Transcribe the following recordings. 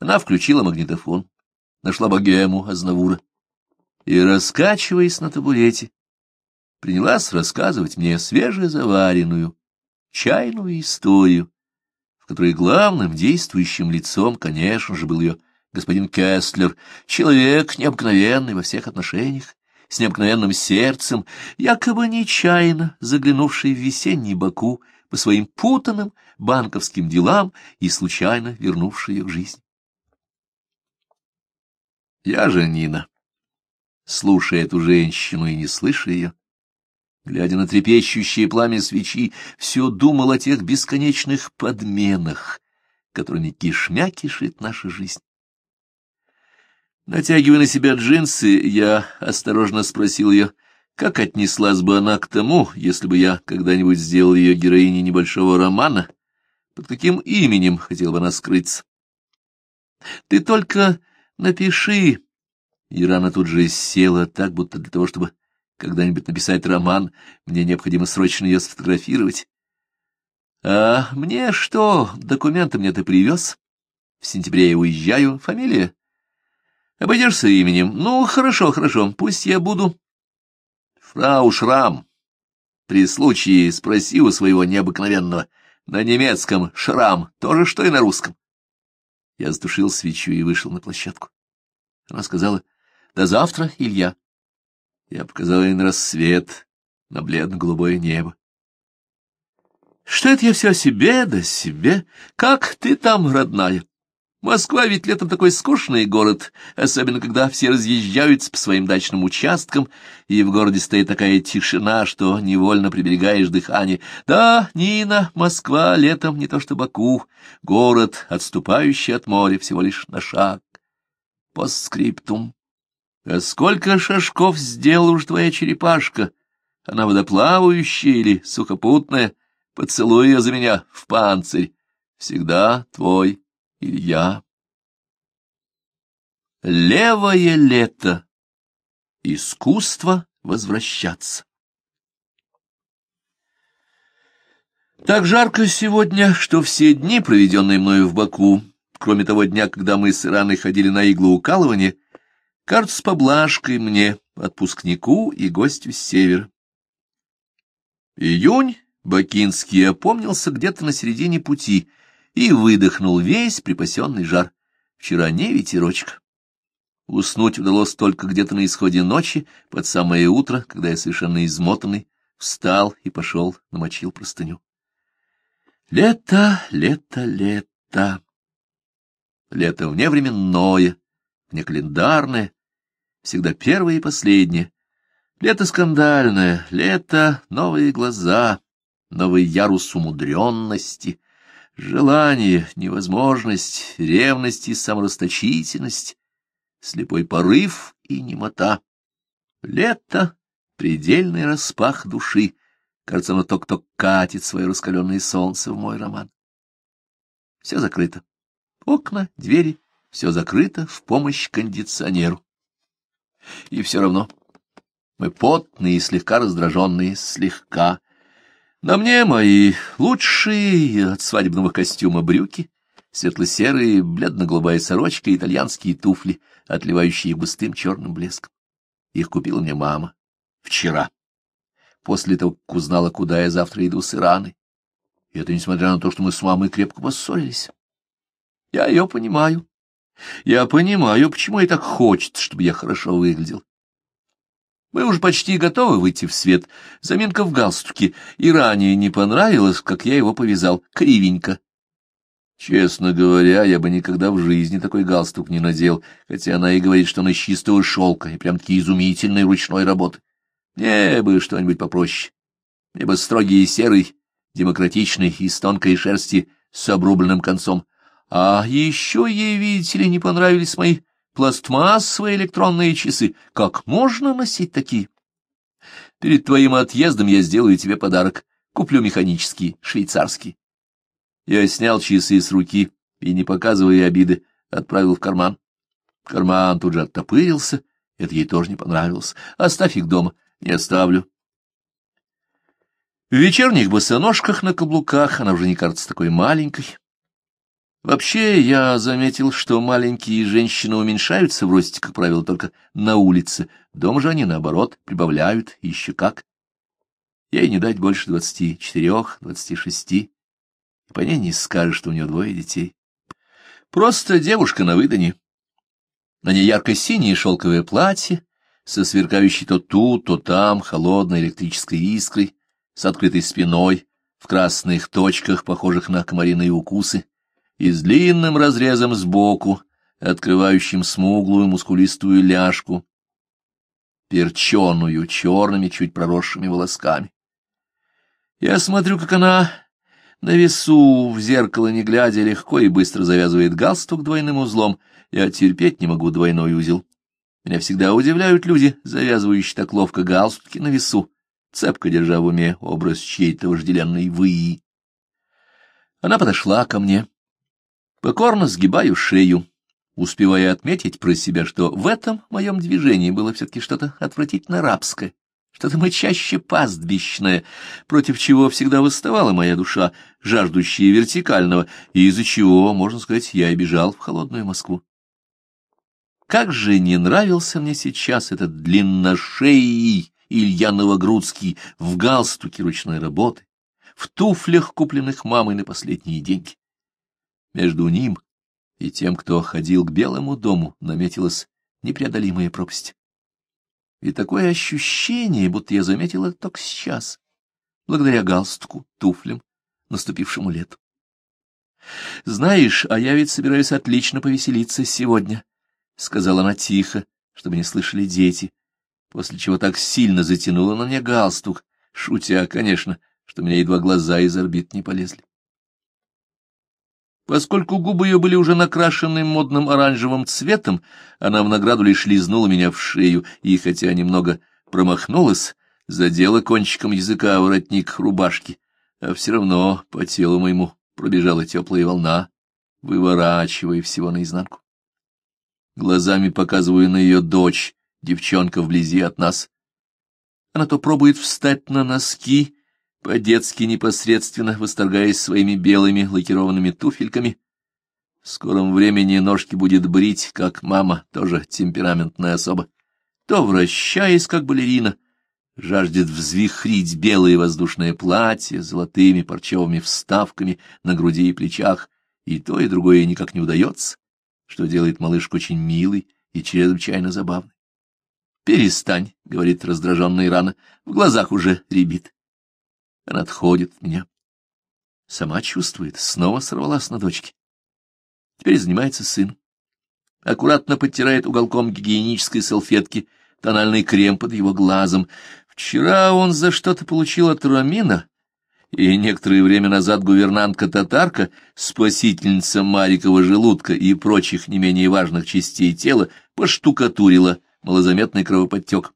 Она включила магнитофон, нашла богему Азнавура и, раскачиваясь на табурете, принялась рассказывать мне свежезаваренную чайную историю, в которой главным действующим лицом, конечно же, был ее господин Кестлер, человек необыкновенный во всех отношениях, с необыкновенным сердцем, якобы нечаянно заглянувший в весенний Баку по своим путанным банковским делам и случайно вернувший ее к жизни. Я же Нина, слушая эту женщину и не слыша ее, глядя на трепещущее пламя свечи, все думал о тех бесконечных подменах, которыми кишмя кишит наша жизнь. Натягивая на себя джинсы, я осторожно спросил ее, как отнеслась бы она к тому, если бы я когда-нибудь сделал ее героиней небольшого романа, под каким именем хотел бы она скрыться. — Ты только напиши. Ирана тут же села так, будто для того, чтобы когда-нибудь написать роман, мне необходимо срочно ее сфотографировать. — А мне что, документы мне ты привез? В сентябре я уезжаю. Фамилия? Обойдешься именем? Ну, хорошо, хорошо, пусть я буду... Фрау Шрам. При случае спроси у своего необыкновенного. На немецком «шрам» тоже что и на русском. Я затушил свечу и вышел на площадку. Она сказала, «До завтра, Илья». Я показал ей на рассвет, на бледно-голубое небо. «Что это я все о себе да себе? Как ты там, родная?» Москва ведь летом такой скучный город, особенно когда все разъезжаются по своим дачным участкам, и в городе стоит такая тишина, что невольно приберегаешь дыхание. Да, Нина, Москва летом не то что Баку, город, отступающий от моря всего лишь на шаг. Постскриптум. А сколько шажков сделала уж твоя черепашка? Она водоплавающая или сухопутная? Поцелуй ее за меня в панцирь. Всегда твой Илья. Левое лето. Искусство возвращаться. Так жарко сегодня, что все дни, проведенные мною в Баку, кроме того дня, когда мы с Ираной ходили на иглоукалывание, кажутся поблажкой мне, отпускнику и гостю с севера. Июнь Бакинский опомнился где-то на середине пути — и выдохнул весь припасенный жар. Вчера не ветерочек. Уснуть удалось только где-то на исходе ночи, под самое утро, когда я совершенно измотанный, встал и пошел, намочил простыню. Лето, лето, лето. Лето вневременное, внекалендарное, всегда первое и последнее. Лето скандальное, лето — новые глаза, новый ярус умудренности, Желание, невозможность, ревность и саморасточительность, слепой порыв и немота. Лето — предельный распах души. Кажется, оно только-только катит свое раскаленное солнце в мой роман. Все закрыто. Окна, двери, все закрыто в помощь кондиционеру. И все равно мы потные и слегка раздраженные, слегка на мне мои лучшие от свадебного костюма брюки, светло-серые, бледно-голубая сорочка и итальянские туфли, отливающие густым черным блеском. Их купила мне мама. Вчера. После того, как узнала, куда я завтра иду с Ираной. И это несмотря на то, что мы с мамой крепко поссорились. Я ее понимаю. Я понимаю, почему ей так хочется, чтобы я хорошо выглядел. Мы уже почти готовы выйти в свет. Заминка в галстуке. И ранее не понравилось, как я его повязал. Кривенько. Честно говоря, я бы никогда в жизни такой галстук не надел, хотя она и говорит, что он из чистого шелка и прям-таки изумительной ручной работы. Мне бы что-нибудь попроще. Мне бы строгий и серый, демократичный, из тонкой шерсти с обрубленным концом. А еще ей, видите ли, не понравились мои пластмассовые электронные часы. Как можно носить такие? Перед твоим отъездом я сделаю тебе подарок. Куплю механический, швейцарский. Я снял часы с руки и, не показывая обиды, отправил в карман. Карман тут же оттопырился, это ей тоже не понравилось. Оставь их дома, не оставлю. В вечерних босоножках на каблуках она уже не кажется такой маленькой. Вообще, я заметил, что маленькие женщины уменьшаются в росте, как правило, только на улице. Дома же они, наоборот, прибавляют, еще как. Ей не дать больше двадцати четырех, двадцати шести. По ней не скажешь, что у нее двое детей. Просто девушка на выдане. На ней ярко-синее шелковое платье, со сверкающей то тут, то там холодной электрической искрой, с открытой спиной, в красных точках, похожих на комариные укусы, и с длинным разрезом сбоку, открывающим смуглую мускулистую ляжку, перченую черными, чуть проросшими волосками. Я смотрю, как она на весу, в зеркало не глядя, легко и быстро завязывает галстук двойным узлом. Я терпеть не могу двойной узел. Меня всегда удивляют люди, завязывающие так ловко галстуки на весу, цепко держа в уме образ чьей-то вожделенной выи. Она подошла ко мне Покорно сгибаю шею, успевая отметить про себя, что в этом моем движении было все-таки что-то отвратительно рабское, что-то мычаще пастбищное, против чего всегда восставала моя душа, жаждущая вертикального, и из-за чего, можно сказать, я и бежал в холодную Москву. Как же не нравился мне сейчас этот длинношеий Илья Новогрудский в галстуке ручной работы, в туфлях, купленных мамой на последние деньги. Между ним и тем, кто ходил к Белому дому, наметилась непреодолимая пропасть. И такое ощущение, будто я заметил это только сейчас, благодаря галстуку, туфлям, наступившему лету. «Знаешь, а я ведь собираюсь отлично повеселиться сегодня», — сказала она тихо, чтобы не слышали дети, после чего так сильно затянула на мне галстук, шутя, конечно, что меня едва глаза из орбит не полезли. Поскольку губы ее были уже накрашены модным оранжевым цветом, она в награду лишь лизнула меня в шею, и, хотя немного промахнулась, задела кончиком языка воротник рубашки, а все равно по телу моему пробежала теплая волна, выворачивая всего наизнанку. Глазами показываю на ее дочь, девчонка вблизи от нас. Она то пробует встать на носки, по-детски непосредственно восторгаясь своими белыми лакированными туфельками. В скором времени ножки будет брить, как мама, тоже темпераментная особа, то, вращаясь, как балерина, жаждет взвихрить белое воздушное платье с золотыми парчевыми вставками на груди и плечах, и то, и другое никак не удается, что делает малышку очень милой и чрезвычайно забавной. «Перестань», — говорит раздраженная рана, — «в глазах уже рябит». Она отходит от меня. Сама чувствует, снова сорвалась на дочке. Теперь занимается сын. Аккуратно подтирает уголком гигиенической салфетки тональный крем под его глазом. Вчера он за что-то получил от Рамина, и некоторое время назад гувернантка-татарка, спасительница Марикова желудка и прочих не менее важных частей тела, поштукатурила малозаметный кровоподтек.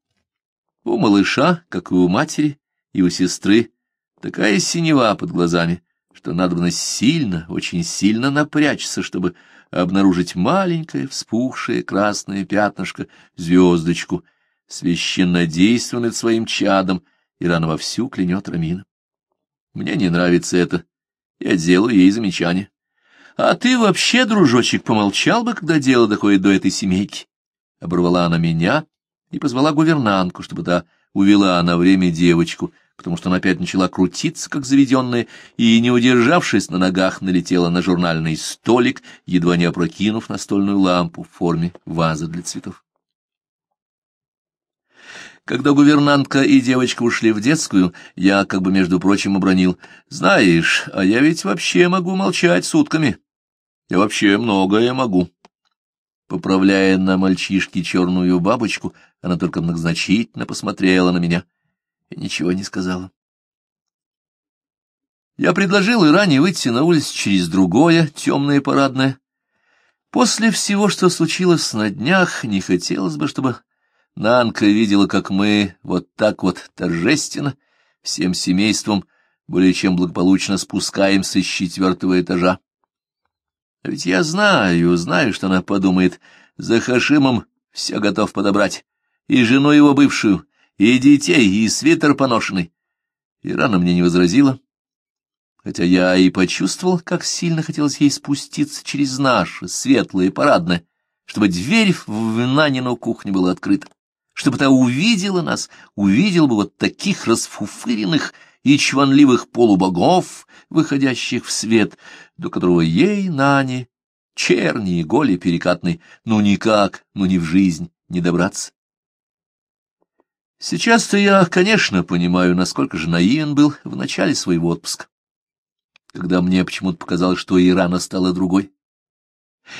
У малыша, как и у матери, и у сестры, Такая синева под глазами, что надо было сильно, очень сильно напрячься, чтобы обнаружить маленькое вспухшее красное пятнышко, звездочку, священнодействуя над своим чадом, и рано вовсю клянет Рамина. Мне не нравится это. Я делаю ей замечание. А ты вообще, дружочек, помолчал бы, когда дело доходит до этой семейки. Оборвала она меня и позвала гувернантку, чтобы та увела на время девочку, потому что она опять начала крутиться, как заведенная, и, не удержавшись на ногах, налетела на журнальный столик, едва не опрокинув настольную лампу в форме вазы для цветов. Когда гувернантка и девочка ушли в детскую, я, как бы между прочим, обронил. «Знаешь, а я ведь вообще могу молчать сутками. Я вообще многое могу». Поправляя на мальчишке черную бабочку, она только многозначительно посмотрела на меня — и ничего не сказала. Я предложил Иране выйти на улицу через другое, темное парадное. После всего, что случилось на днях, не хотелось бы, чтобы Нанка видела, как мы вот так вот торжественно, всем семейством, более чем благополучно спускаемся с четвертого этажа. А ведь я знаю, знаю, что она подумает, за Хашимом все готов подобрать, и жену его бывшую, и детей, и свитер поношенный. И рано мне не возразила. хотя я и почувствовал, как сильно хотелось ей спуститься через наше светлое парадное, чтобы дверь в Нанину кухню была открыта, чтобы та увидела нас, увидела бы вот таких расфуфыренных и чванливых полубогов, выходящих в свет, до которого ей, Нане, черни и голи перекатной, ну никак, ну ни в жизнь не добраться. Сейчас-то я, конечно, понимаю, насколько же наивен был в начале своего отпуска, когда мне почему-то показалось, что Ирана стала другой,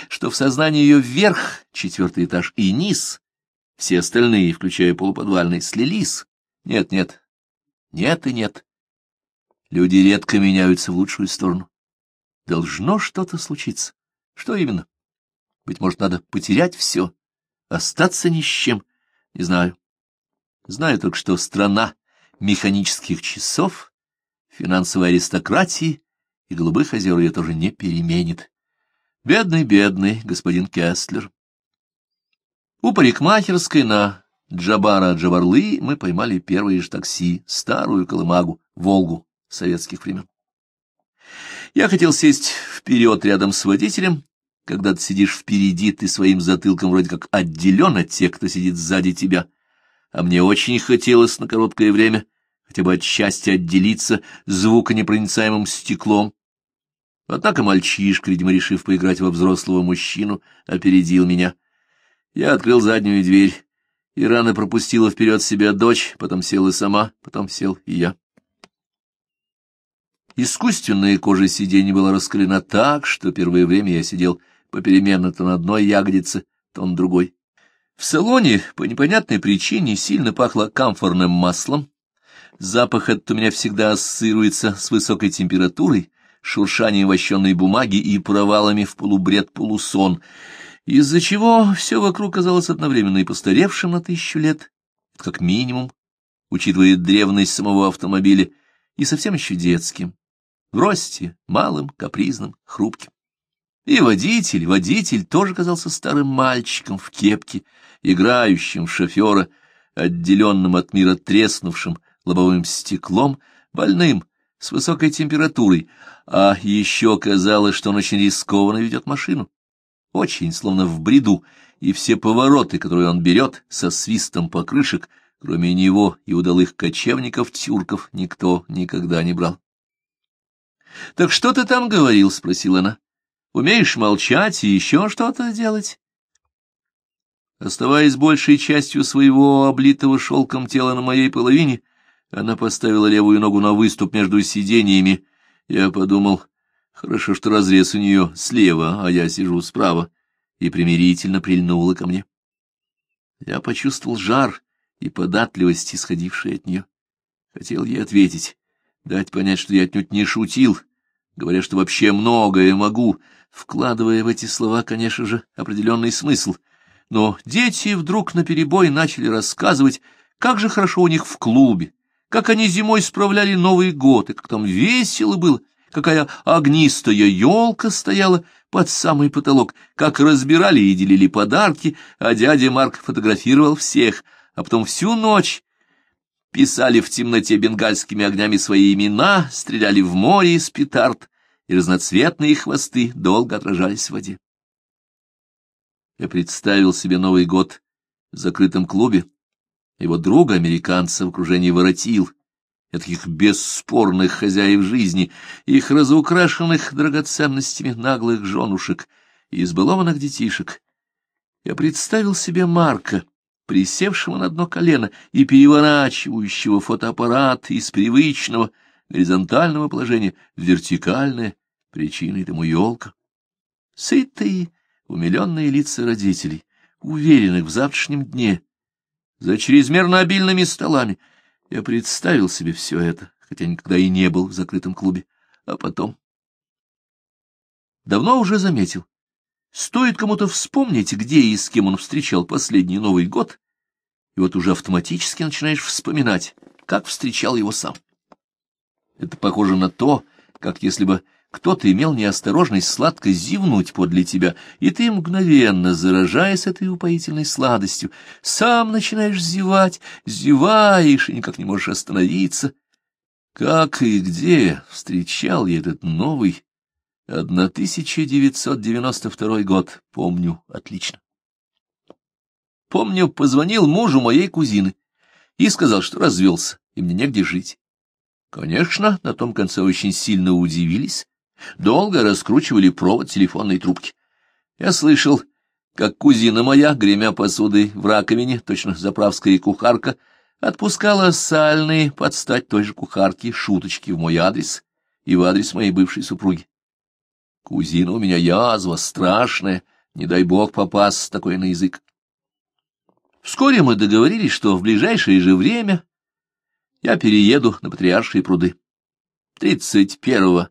что в сознании ее вверх, четвертый этаж, и низ, все остальные, включая полуподвальный, слились. Нет, нет, нет и нет. Люди редко меняются в лучшую сторону. Должно что-то случиться. Что именно? Быть может, надо потерять все, остаться ни с чем, не знаю. Знаю только, что страна механических часов, финансовой аристократии и голубых озер ее тоже не переменит. Бедный, бедный господин Кестлер. У парикмахерской на Джабара Джабарлы мы поймали первое же такси, старую колымагу, Волгу советских времен. Я хотел сесть вперед рядом с водителем. Когда ты сидишь впереди, ты своим затылком вроде как отделен от тех, кто сидит сзади тебя — а мне очень хотелось на короткое время хотя бы от счастья отделиться звуконепроницаемым стеклом. Однако мальчишка, видимо, решив поиграть во взрослого мужчину, опередил меня. Я открыл заднюю дверь, и рано пропустила вперед себя дочь, потом села сама, потом сел и я. Искусственная кожа сиденья была раскалена так, что первое время я сидел попеременно то на одной ягодице, то на другой. В салоне по непонятной причине сильно пахло камфорным маслом. Запах этот у меня всегда ассоциируется с высокой температурой, шуршанием вощенной бумаги и провалами в полубред-полусон, из-за чего все вокруг казалось одновременно и постаревшим на тысячу лет, как минимум, учитывая древность самого автомобиля, и совсем еще детским, в росте, малым, капризным, хрупким. И водитель, водитель тоже казался старым мальчиком в кепке, играющим в шофера, отделенным от мира треснувшим лобовым стеклом, больным, с высокой температурой, а еще казалось, что он очень рискованно ведет машину. Очень, словно в бреду, и все повороты, которые он берет, со свистом покрышек, кроме него и удалых кочевников-тюрков, никто никогда не брал. — Так что ты там говорил? — спросила она. Умеешь молчать и еще что-то делать? Оставаясь большей частью своего облитого шелком тела на моей половине, она поставила левую ногу на выступ между сиденьями. Я подумал, хорошо, что разрез у нее слева, а я сижу справа, и примирительно прильнула ко мне. Я почувствовал жар и податливость, исходившие от нее. Хотел ей ответить, дать понять, что я отнюдь не шутил, говоря, что вообще многое могу, вкладывая в эти слова, конечно же, определенный смысл. Но дети вдруг наперебой начали рассказывать, как же хорошо у них в клубе, как они зимой справляли Новый год, и как там весело было, какая огнистая елка стояла под самый потолок, как разбирали и делили подарки, а дядя Марк фотографировал всех, а потом всю ночь писали в темноте бенгальскими огнями свои имена, стреляли в море из петард, и разноцветные хвосты долго отражались в воде. Я представил себе Новый год в закрытом клубе, его друга-американца в окружении воротил, таких бесспорных хозяев жизни, их разукрашенных драгоценностями наглых женушек и избалованных детишек. Я представил себе Марка, присевшего на дно колено и переворачивающего фотоаппарат из привычного горизонтального положения в вертикальное, причиной тому елка. Сытые, умиленные лица родителей, уверенных в завтрашнем дне, за чрезмерно обильными столами. Я представил себе все это, хотя никогда и не был в закрытом клубе. А потом... Давно уже заметил. Стоит кому-то вспомнить, где и с кем он встречал последний Новый год, и вот уже автоматически начинаешь вспоминать, как встречал его сам. Это похоже на то, как если бы кто-то имел неосторожность сладко зевнуть подле тебя, и ты, мгновенно заражаясь этой упоительной сладостью, сам начинаешь зевать, зеваешь и никак не можешь остановиться. Как и где встречал я этот новый 1992 год, помню отлично. Помню, позвонил мужу моей кузины и сказал, что развелся, и мне негде жить. Конечно, на том конце очень сильно удивились, долго раскручивали провод телефонной трубки. Я слышал, как кузина моя, гремя посудой в раковине, точно заправская кухарка, отпускала сальные под стать той же кухарке шуточки в мой адрес и в адрес моей бывшей супруги. Кузина у меня язва страшная, не дай бог попасть такой на язык. Вскоре мы договорились, что в ближайшее же время я перееду на Патриаршие пруды. Тридцать первого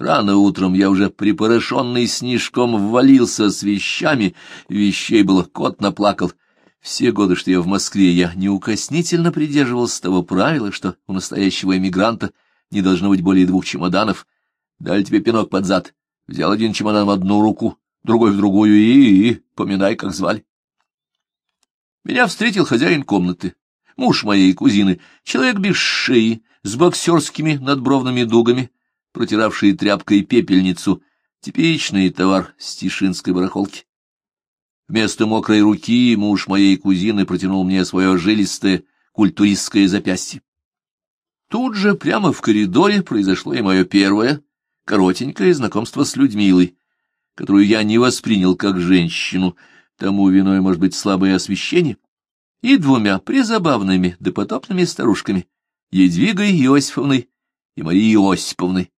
рано утром я уже припорошенный снежком ввалился с вещами, вещей было, кот наплакал. Все годы, что я в Москве, я неукоснительно придерживался того правила, что у настоящего эмигранта не должно быть более двух чемоданов. Дали тебе пинок под зад, взял один чемодан в одну руку, другой в другую и, и поминай, как звали. Меня встретил хозяин комнаты, муж моей кузины, человек без шеи, с боксерскими надбровными дугами, протиравший тряпкой пепельницу, типичный товар с тишинской барахолки. Вместо мокрой руки муж моей кузины протянул мне свое жилистое культуристское запястье. Тут же, прямо в коридоре, произошло и мое первое, коротенькое знакомство с Людмилой, которую я не воспринял как женщину, тому виной, может быть, слабое освещение, и двумя призабавными допотопными старушками, Едвигой Иосифовной и Марией Осиповной,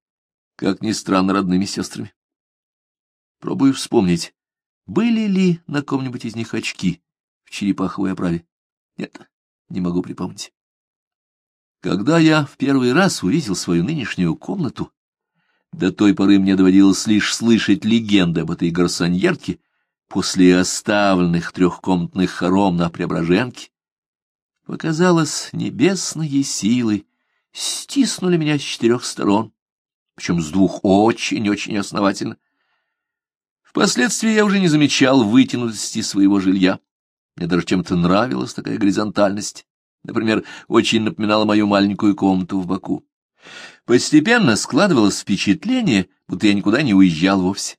как ни странно, родными сестрами. Пробую вспомнить, были ли на ком-нибудь из них очки в черепаховой оправе. Нет, не могу припомнить. Когда я в первый раз увидел свою нынешнюю комнату, до той поры мне доводилось лишь слышать легенды об этой гарсоньерке после оставленных трехкомнатных хором на Преображенке. Показалось, небесные силы стиснули меня с четырех сторон, причем с двух очень-очень основательно. Впоследствии я уже не замечал вытянутости своего жилья. Мне даже чем-то нравилась такая горизонтальность. Например, очень напоминала мою маленькую комнату в Баку. Постепенно складывалось впечатление, будто я никуда не уезжал вовсе.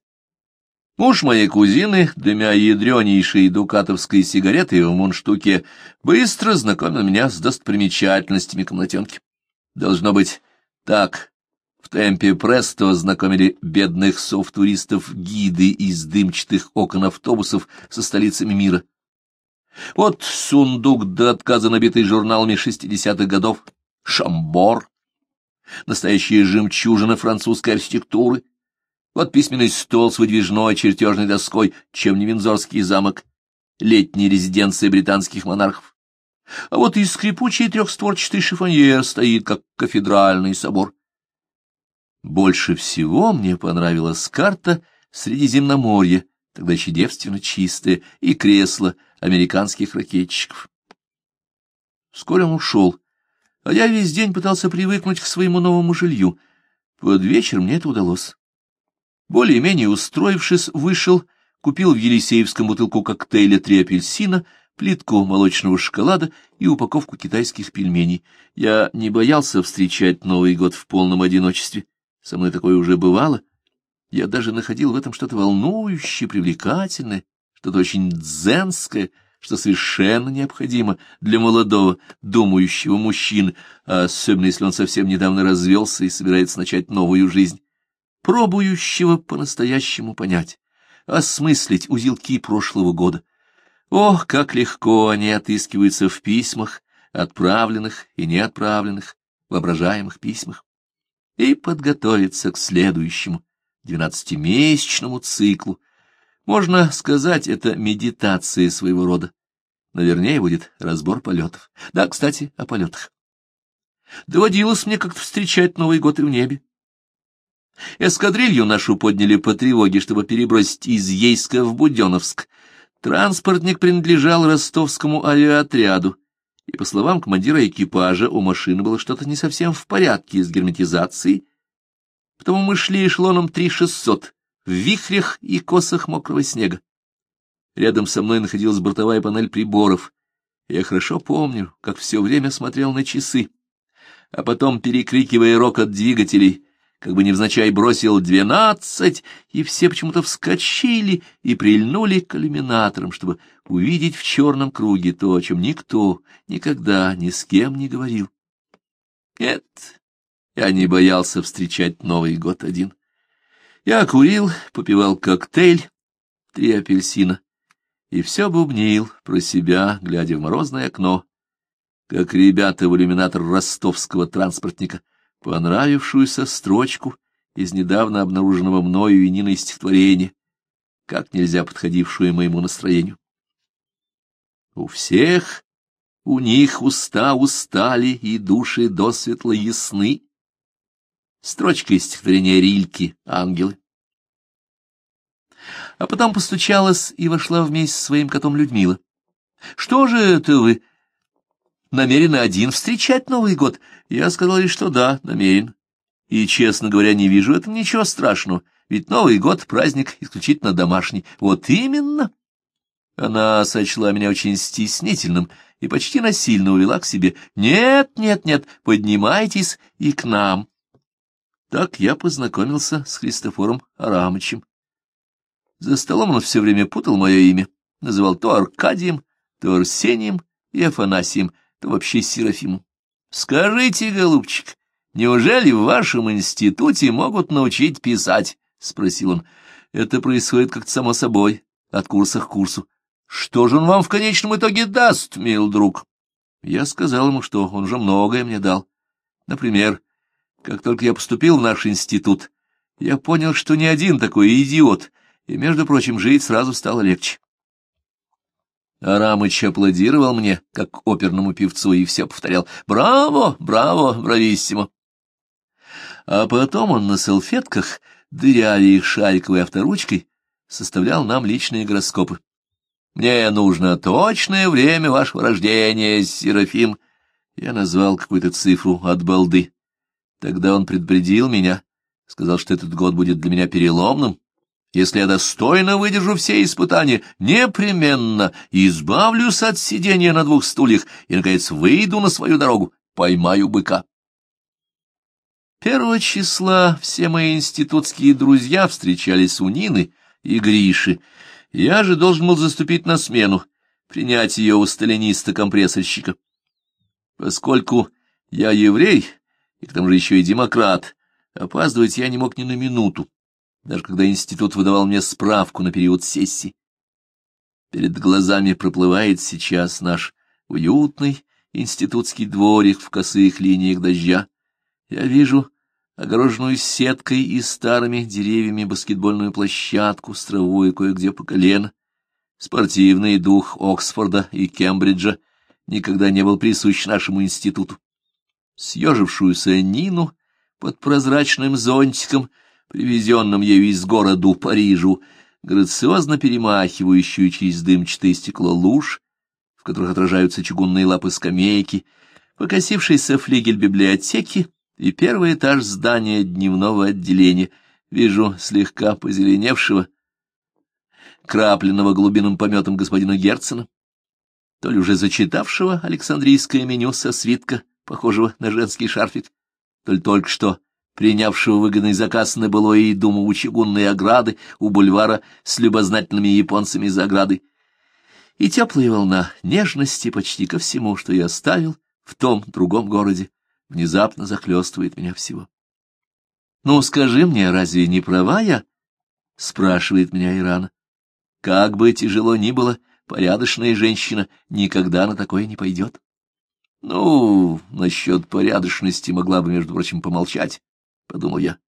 Муж моей кузины, дымя ядренейшей дукатовской сигаретой в мундштуке, быстро знакомил меня с достопримечательностями комнатенки. Должно быть, так в темпе престо знакомили бедных софтуристов гиды из дымчатых окон автобусов со столицами мира. Вот сундук до отказа набитый журналами шестидесятых годов, шамбор, настоящая жемчужина французской архитектуры, вот письменный стол с выдвижной чертежной доской, чем не Винзорский замок, летняя резиденция британских монархов. А вот и скрипучий трехстворчатый шифоньер стоит, как кафедральный собор. Больше всего мне понравилась карта Средиземноморья, тогда еще девственно чистая, и кресло американских ракетчиков. Вскоре он ушел, а я весь день пытался привыкнуть к своему новому жилью. Под вечер мне это удалось. Более-менее устроившись, вышел, купил в Елисеевском бутылку коктейля три апельсина, плитку молочного шоколада и упаковку китайских пельменей. Я не боялся встречать Новый год в полном одиночестве. Со мной такое уже бывало. Я даже находил в этом что-то волнующее, привлекательное, что-то очень дзенское, что совершенно необходимо для молодого, думающего мужчины, а особенно если он совсем недавно развелся и собирается начать новую жизнь пробующего по-настоящему понять, осмыслить узелки прошлого года. Ох, как легко они отыскиваются в письмах, отправленных и неотправленных, воображаемых письмах, и подготовиться к следующему, двенадцатимесячному циклу. Можно сказать, это медитация своего рода. Но будет разбор полетов. Да, кстати, о полетах. Доводилось мне как-то встречать Новый год и в небе. Эскадрилью нашу подняли по тревоге, чтобы перебросить из Ейска в Буденновск. Транспортник принадлежал ростовскому авиаотряду, и, по словам командира экипажа, у машины было что-то не совсем в порядке с герметизацией, потому мы шли эшелоном 3600 в вихрях и косах мокрого снега. Рядом со мной находилась бортовая панель приборов. Я хорошо помню, как все время смотрел на часы. а потом, перекрикивая рокот двигателей, как бы невзначай бросил двенадцать, и все почему-то вскочили и прильнули к иллюминаторам, чтобы увидеть в черном круге то, о чем никто никогда ни с кем не говорил. Нет, я не боялся встречать Новый год один. Я курил, попивал коктейль, три апельсина, и все бубнил про себя, глядя в морозное окно, как ребята в иллюминатор ростовского транспортника, понравившуюся строчку из недавно обнаруженного мною и Ниной стихотворения, как нельзя подходившую моему настроению. У всех у них уста устали и души досветло ясны. Строчка из стихотворения Рильки «Ангелы». А потом постучалась и вошла вместе со своим котом Людмила. — Что же это вы? Намерены один встречать Новый год? Я сказал ей, что да, намерен. И, честно говоря, не вижу этом ничего страшного, ведь Новый год — праздник исключительно домашний. Вот именно. Она сочла меня очень стеснительным и почти насильно увела к себе. «Нет, нет, нет, поднимайтесь и к нам». Так я познакомился с Христофором Арамычем. За столом он все время путал мое имя, называл то Аркадием, то Арсением и Афанасием, то вообще Серафимом. «Скажите, голубчик, неужели в вашем институте могут научить писать?» — спросил он. «Это происходит как-то само собой, от курса к курсу. Что же он вам в конечном итоге даст, мил друг?» Я сказал ему, что он же многое мне дал. Например, как только я поступил в наш институт, я понял, что не один такой идиот — и, между прочим, жить сразу стало легче. Арамыч аплодировал мне, как оперному певцу, и все повторял «Браво! Браво! Брависсимо!» А потом он на салфетках, дырявя их шариковой авторучкой, составлял нам личные гороскопы. «Мне нужно точное время вашего рождения, Серафим!» Я назвал какую-то цифру от балды. Тогда он предупредил меня, сказал, что этот год будет для меня переломным, если я достойно выдержу все испытания, непременно избавлюсь от сидения на двух стульях и, наконец, выйду на свою дорогу, поймаю быка. Первого числа все мои институтские друзья встречались у Нины и Гриши. Я же должен был заступить на смену, принять ее у сталиниста-компрессорщика. Поскольку я еврей, и к тому же еще и демократ, опаздывать я не мог ни на минуту даже когда институт выдавал мне справку на период сессии. Перед глазами проплывает сейчас наш уютный институтский дворик в косых линиях дождя. Я вижу огороженную сеткой и старыми деревьями баскетбольную площадку с травой кое-где по колено. Спортивный дух Оксфорда и Кембриджа никогда не был присущ нашему институту. Съежившуюся Нину под прозрачным зонтиком — привезенном ею из городу Парижу, грациозно перемахивающую через дымчатое стекло луж, в которых отражаются чугунные лапы скамейки, покосившийся флигель библиотеки и первый этаж здания дневного отделения. Вижу слегка позеленевшего, крапленного глубинным пометом господина Герцена, то ли уже зачитавшего Александрийское меню со свитка, похожего на женский шарфик, то ли только что принявшего выгодный заказ на былое и думу у чугунной ограды, у бульвара с любознательными японцами за оградой. И теплая волна нежности почти ко всему, что я оставил в том другом городе, внезапно захлестывает меня всего. — Ну, скажи мне, разве не права я? — спрашивает меня Ирана. — Как бы тяжело ни было, порядочная женщина никогда на такое не пойдет. Ну, насчет порядочности могла бы, между прочим, помолчать. — подумал я.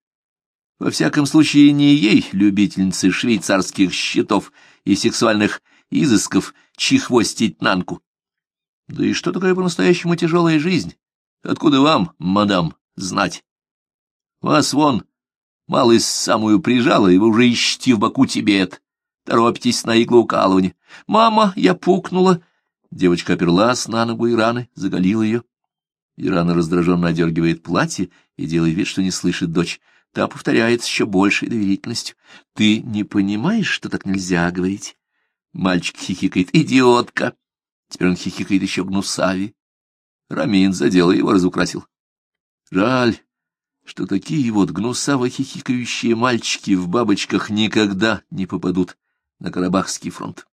Во всяком случае, не ей, любительнице швейцарских счетов и сексуальных изысков, чехвостить Нанку. Да и что такое по-настоящему тяжелая жизнь? Откуда вам, мадам, знать? Вас вон малость самую прижала, и вы уже ищете в боку Тибет. Торопитесь на иглоукалывание. Мама, я пукнула. Девочка оперлась на ногу Ираны, заголила ее. Ирана раздраженно одергивает платье и делает вид, что не слышит дочь. Та повторяет с еще большей доверительностью. «Ты не понимаешь, что так нельзя говорить?» Мальчик хихикает. «Идиотка!» Теперь он хихикает еще гнусави. Рамин задел его разукрасил. Жаль, что такие вот гнусаво-хихикающие мальчики в бабочках никогда не попадут на Карабахский фронт.